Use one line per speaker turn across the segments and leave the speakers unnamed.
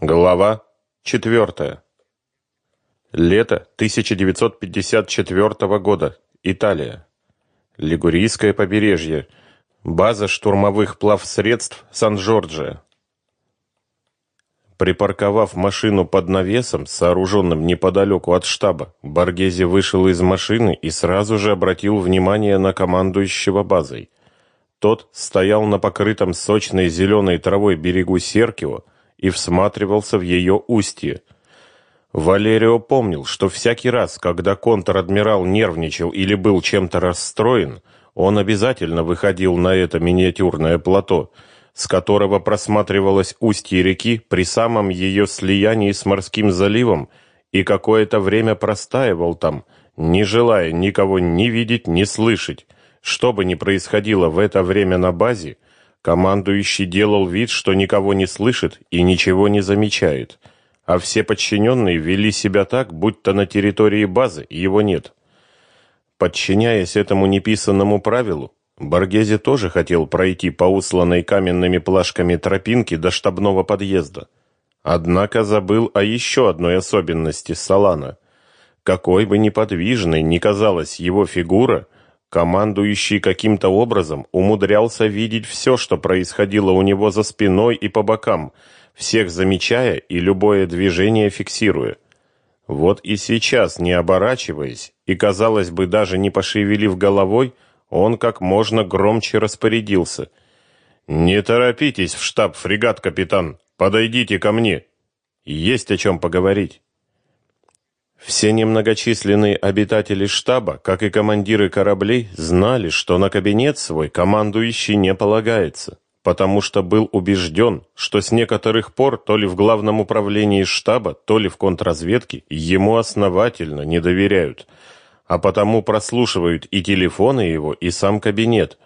Глава 4. Лето 1954 года. Италия. Лигурийское побережье. База штурмовых плавсредств Сан-Джорджио. Припарковав машину под навесом, сооруженным неподалеку от штаба, Боргези вышел из машины и сразу же обратил внимание на командующего базой. Тот стоял на покрытом сочной зеленой травой берегу Серкио, и всматривался в ее устье. Валерио помнил, что всякий раз, когда контр-адмирал нервничал или был чем-то расстроен, он обязательно выходил на это миниатюрное плато, с которого просматривалось устье реки при самом ее слиянии с морским заливом, и какое-то время простаивал там, не желая никого ни видеть, ни слышать. Что бы ни происходило в это время на базе, Командующий делал вид, что никого не слышит и ничего не замечает, а все подчиненные вели себя так, будто на территории базы его нет. Подчиняясь этому неписанному правилу, Боргезе тоже хотел пройти по усланной каменными плашками тропинке до штабного подъезда. Однако забыл о еще одной особенности Салана. Какой бы неподвижной ни казалась его фигура, Командующий каким-то образом умудрялся видеть все, что происходило у него за спиной и по бокам, всех замечая и любое движение фиксируя. Вот и сейчас, не оборачиваясь и, казалось бы, даже не пошевелив головой, он как можно громче распорядился. «Не торопитесь в штаб, фрегат, капитан. Подойдите ко мне. Есть о чем поговорить». Все немногочисленные обитатели штаба, как и командиры кораблей, знали, что на кабинет свой командующий не полагается, потому что был убежден, что с некоторых пор то ли в главном управлении штаба, то ли в контрразведке ему основательно не доверяют, а потому прослушивают и телефоны его, и сам кабинет.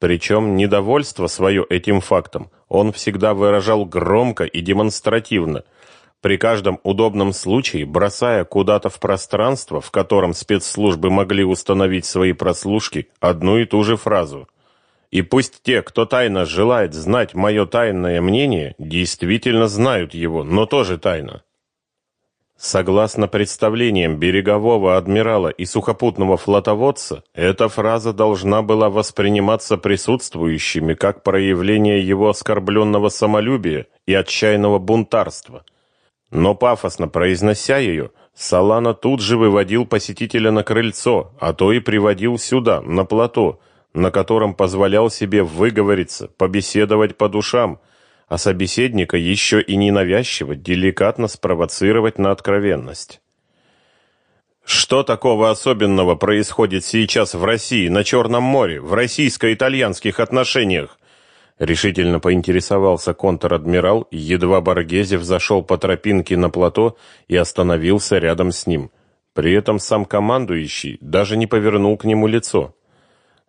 Причем недовольство свое этим фактом он всегда выражал громко и демонстративно – при каждом удобном случае бросая куда-то в пространство, в котором спецслужбы могли установить свои прослушки, одну и ту же фразу. И пусть те, кто тайно желает знать мое тайное мнение, действительно знают его, но тоже тайно. Согласно представлениям берегового адмирала и сухопутного флотоводца, эта фраза должна была восприниматься присутствующими как проявление его оскорбленного самолюбия и отчаянного бунтарства – но пафосно произнося ее, Салана тут же выводил посетителя на крыльцо, а то и приводил сюда, на плато, на котором позволял себе выговориться, побеседовать по душам, а собеседника еще и ненавязчиво, деликатно спровоцировать на откровенность. Что такого особенного происходит сейчас в России, на Черном море, в российско-итальянских отношениях? Решительно поинтересовался контр-адмирал, едва Баргезев зашел по тропинке на плато и остановился рядом с ним. При этом сам командующий даже не повернул к нему лицо.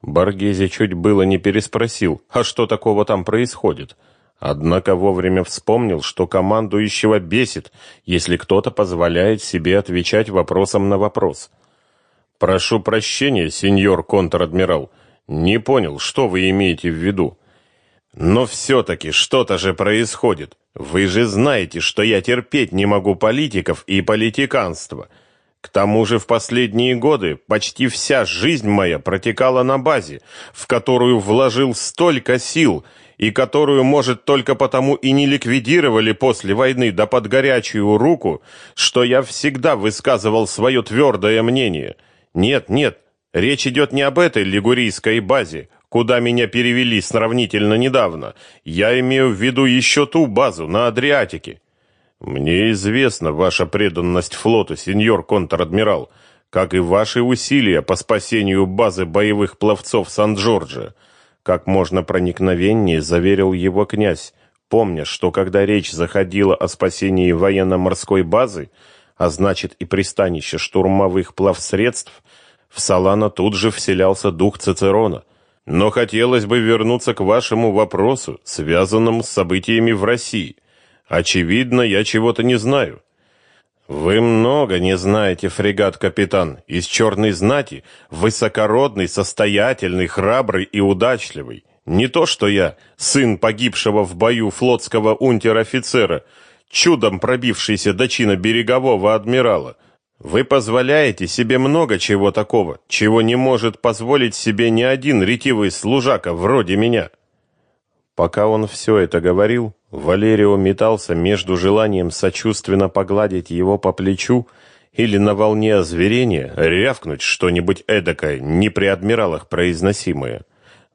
Баргези чуть было не переспросил, а что такого там происходит? Однако вовремя вспомнил, что командующего бесит, если кто-то позволяет себе отвечать вопросом на вопрос. «Прошу прощения, сеньор контр-адмирал, не понял, что вы имеете в виду?» Но все-таки что-то же происходит. Вы же знаете, что я терпеть не могу политиков и политиканство. К тому же в последние годы почти вся жизнь моя протекала на базе, в которую вложил столько сил и которую, может, только потому и не ликвидировали после войны да под горячую руку, что я всегда высказывал свое твердое мнение. Нет, нет, речь идет не об этой лигурийской базе, куда меня перевели сравнительно недавно. Я имею в виду еще ту базу на Адриатике. Мне известна ваша преданность флоту, сеньор контр-адмирал, как и ваши усилия по спасению базы боевых пловцов Сан-Джорджо. Как можно проникновеннее заверил его князь, помня, что когда речь заходила о спасении военно-морской базы, а значит и пристанища штурмовых плавсредств, в Салана тут же вселялся дух Цицерона – но хотелось бы вернуться к вашему вопросу, связанному с событиями в России. Очевидно, я чего-то не знаю. Вы много не знаете, фрегат-капитан. Из черной знати, высокородный, состоятельный, храбрый и удачливый. Не то что я, сын погибшего в бою флотского унтер-офицера, чудом пробившийся до чина берегового адмирала. Вы позволяете себе много чего такого, чего не может позволить себе ни один ретивый служака вроде меня. Пока он все это говорил, Валерио метался между желанием сочувственно погладить его по плечу или на волне озверения рявкнуть что-нибудь эдакое, не при адмиралах произносимое.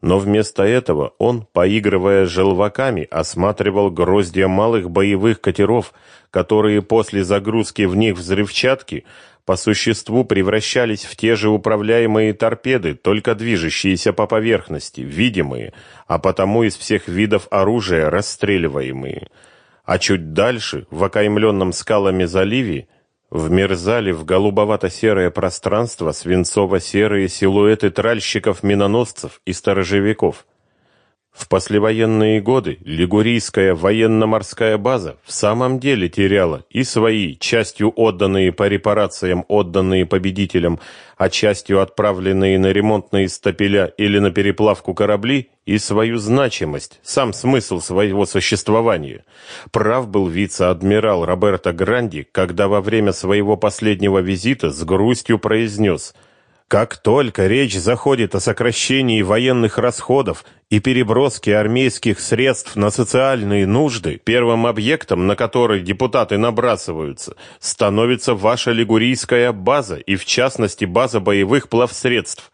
Но вместо этого он, поигрывая желваками, осматривал гроздья малых боевых катеров, которые после загрузки в них взрывчатки по существу превращались в те же управляемые торпеды, только движущиеся по поверхности, видимые, а потому из всех видов оружия расстреливаемые. А чуть дальше, в окаймленном скалами заливе, вмерзали в голубовато-серое пространство свинцово-серые силуэты тральщиков-миноносцев и сторожевиков – в послевоенные годы Лигурийская военно-морская база в самом деле теряла и свои, частью отданные по репарациям, отданные победителям, а частью отправленные на ремонтные стапеля или на переплавку корабли, и свою значимость, сам смысл своего существования. Прав был вице-адмирал Роберто Гранди, когда во время своего последнего визита с грустью произнес – как только речь заходит о сокращении военных расходов и переброске армейских средств на социальные нужды, первым объектом, на который депутаты набрасываются, становится ваша лигурийская база и в частности база боевых плавсредств.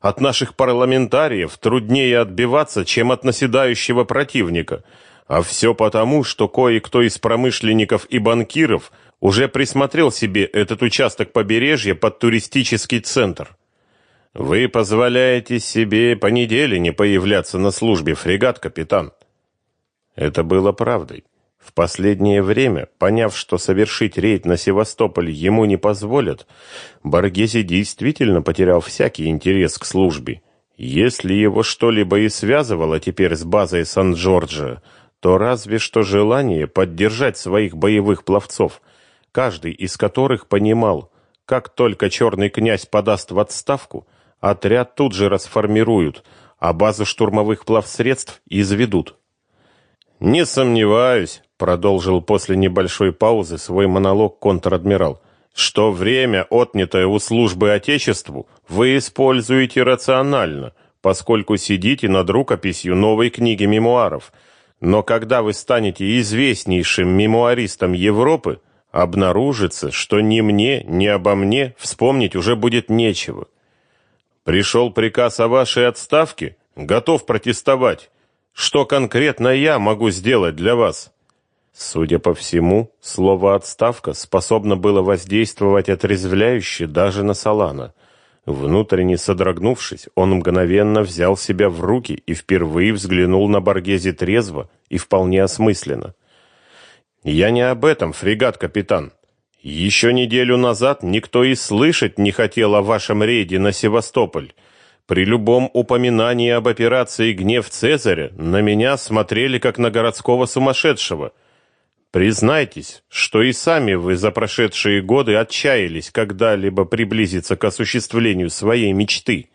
От наших парламентариев труднее отбиваться, чем от наседающего противника. А все потому, что кое-кто из промышленников и банкиров – уже присмотрел себе этот участок побережья под туристический центр. Вы позволяете себе по неделе не появляться на службе, фрегат, капитан. Это было правдой. В последнее время, поняв, что совершить рейд на Севастополь ему не позволят, Боргеси действительно потерял всякий интерес к службе. Если его что-либо и связывало теперь с базой Сан-Джорджо, то разве что желание поддержать своих боевых пловцов – каждый из которых понимал, как только черный князь подаст в отставку, отряд тут же расформируют, а базу штурмовых плавсредств изведут. «Не сомневаюсь», — продолжил после небольшой паузы свой монолог контр-адмирал, «что время, отнятое у службы Отечеству, вы используете рационально, поскольку сидите над рукописью новой книги мемуаров. Но когда вы станете известнейшим мемуаристом Европы, обнаружится, что ни мне, ни обо мне вспомнить уже будет нечего. Пришел приказ о вашей отставке, готов протестовать. Что конкретно я могу сделать для вас? Судя по всему, слово отставка способно было воздействовать отрезвляюще даже на Салана. Внутренне содрогнувшись, он мгновенно взял себя в руки и впервые взглянул на Боргезе трезво и вполне осмысленно. Я не об этом, фрегат капитан. Еще неделю назад никто и слышать не хотел о вашем рейде на Севастополь. При любом упоминании об операции Гнев Цезаря на меня смотрели как на городского сумасшедшего. Признайтесь, что и сами вы за прошедшие годы отчаялись когда-либо приблизиться к осуществлению своей мечты.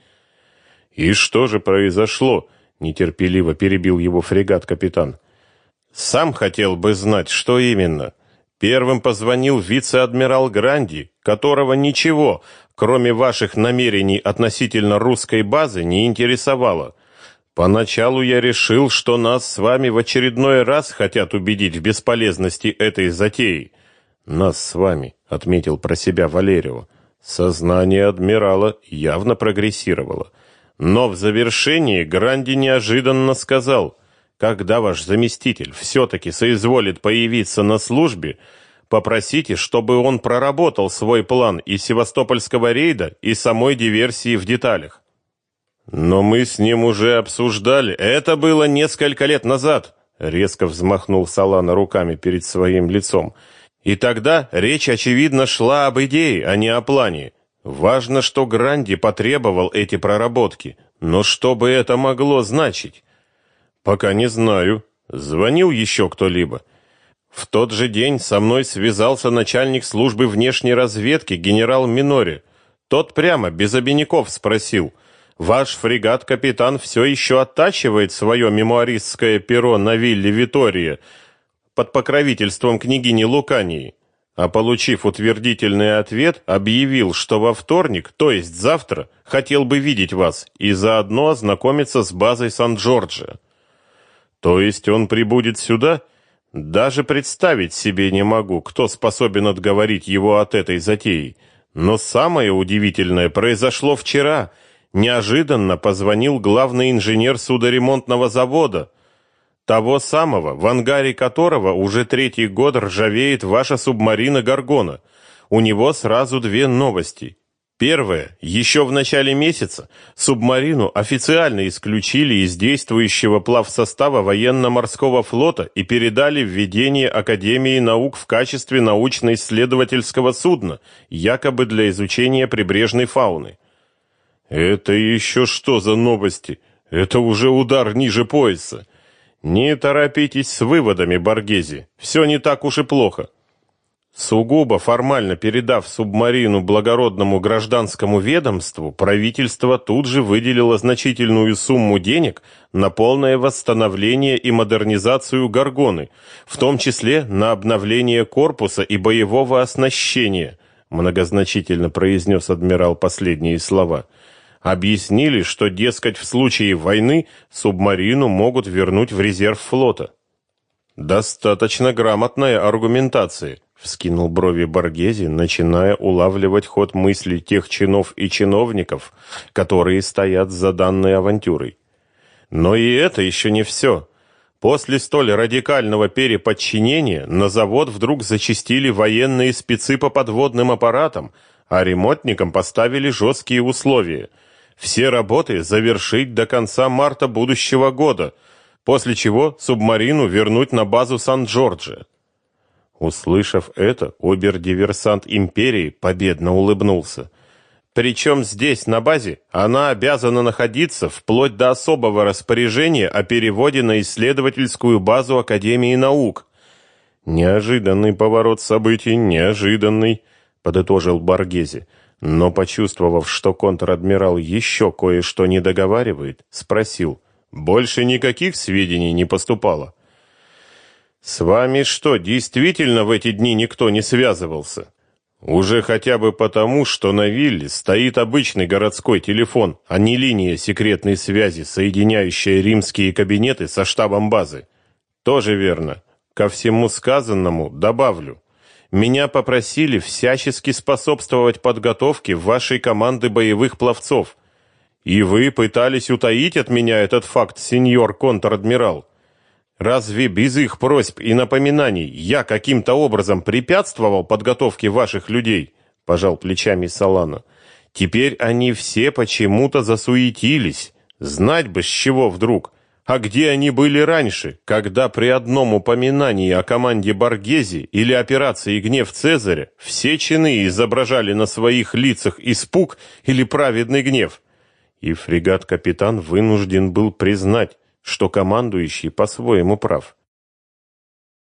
И что же произошло? нетерпеливо перебил его фрегат капитан. Сам хотел бы знать, что именно. Первым позвонил вице-адмирал Гранди, которого ничего, кроме ваших намерений относительно русской базы, не интересовало. Поначалу я решил, что нас с вами в очередной раз хотят убедить в бесполезности этой затеи. Нас с вами, отметил про себя Валерио. Сознание адмирала явно прогрессировало. Но в завершении Гранди неожиданно сказал: когда ваш заместитель все-таки соизволит появиться на службе, попросите, чтобы он проработал свой план и севастопольского рейда, и самой диверсии в деталях. Но мы с ним уже обсуждали. Это было несколько лет назад, резко взмахнул Салана руками перед своим лицом. И тогда речь очевидно шла об идее, а не о плане. Важно, что Гранди потребовал эти проработки, но что бы это могло значить? Пока не знаю. Звонил еще кто-либо. В тот же день со мной связался начальник службы внешней разведки генерал Минори. Тот прямо без обиняков спросил: "Ваш фрегат-капитан все еще оттачивает свое мемуаристское перо на вилле Витория?" под покровительством княгини Лукании, а получив утвердительный ответ, объявил, что во вторник, то есть завтра, хотел бы видеть вас и заодно ознакомиться с базой Сан-Джорджо. То есть он прибудет сюда? Даже представить себе не могу, кто способен отговорить его от этой затеи. Но самое удивительное произошло вчера. Неожиданно позвонил главный инженер судоремонтного завода, того самого, в ангаре которого уже третий год ржавеет ваша субмарина Гаргона. У него сразу две новости. Первое. Еще в начале месяца субмарину официально исключили из действующего плавсостава военно-морского флота и передали в ведение Академии наук в качестве научно-исследовательского судна, якобы для изучения прибрежной фауны. Это еще что за новости? Это уже удар ниже пояса. Не торопитесь с выводами, Боргези. Все не так уж и плохо. Сугубо формально передав субмарину благородному гражданскому ведомству, правительство тут же выделило значительную сумму денег на полное восстановление и модернизацию Гаргоны, в том числе на обновление корпуса и боевого оснащения, многозначительно произнес адмирал последние слова. Объяснили, что, дескать, в случае войны субмарину могут вернуть в резерв флота. Достаточно грамотная аргументация вскинул брови Боргези, начиная улавливать ход мыслей тех чинов и чиновников, которые стоят за данной авантюрой. Но и это еще не все. После столь радикального переподчинения на завод вдруг зачистили военные спецы по подводным аппаратам, а ремонтникам поставили жесткие условия. Все работы завершить до конца марта будущего года, после чего субмарину вернуть на базу Сан-Джорджо. Услышав это, обер-диверсант империи победно улыбнулся. Причем здесь, на базе, она обязана находиться вплоть до особого распоряжения о переводе на исследовательскую базу Академии наук. Неожиданный поворот событий, неожиданный, подытожил Баргези, но почувствовав, что контр-адмирал еще кое-что не договаривает, спросил: "Больше никаких сведений не поступало?" С вами что, действительно в эти дни никто не связывался? Уже хотя бы потому, что на вилле стоит обычный городской телефон, а не линия секретной связи, соединяющая римские кабинеты со штабом базы. Тоже верно. Ко всему сказанному добавлю. Меня попросили всячески способствовать подготовке вашей команды боевых пловцов. И вы пытались утаить от меня этот факт, сеньор контр-адмирал. Разве без их просьб и напоминаний я каким-то образом препятствовал подготовке ваших людей? пожал плечами Салана. Теперь они все почему-то засуетились. Знать бы с чего вдруг. А где они были раньше, когда при одном упоминании о команде Баргези или операции Гнев Цезаря все чины изображали на своих лицах испуг или праведный гнев? И фрегат-капитан вынужден был признать, что командующий по-своему прав.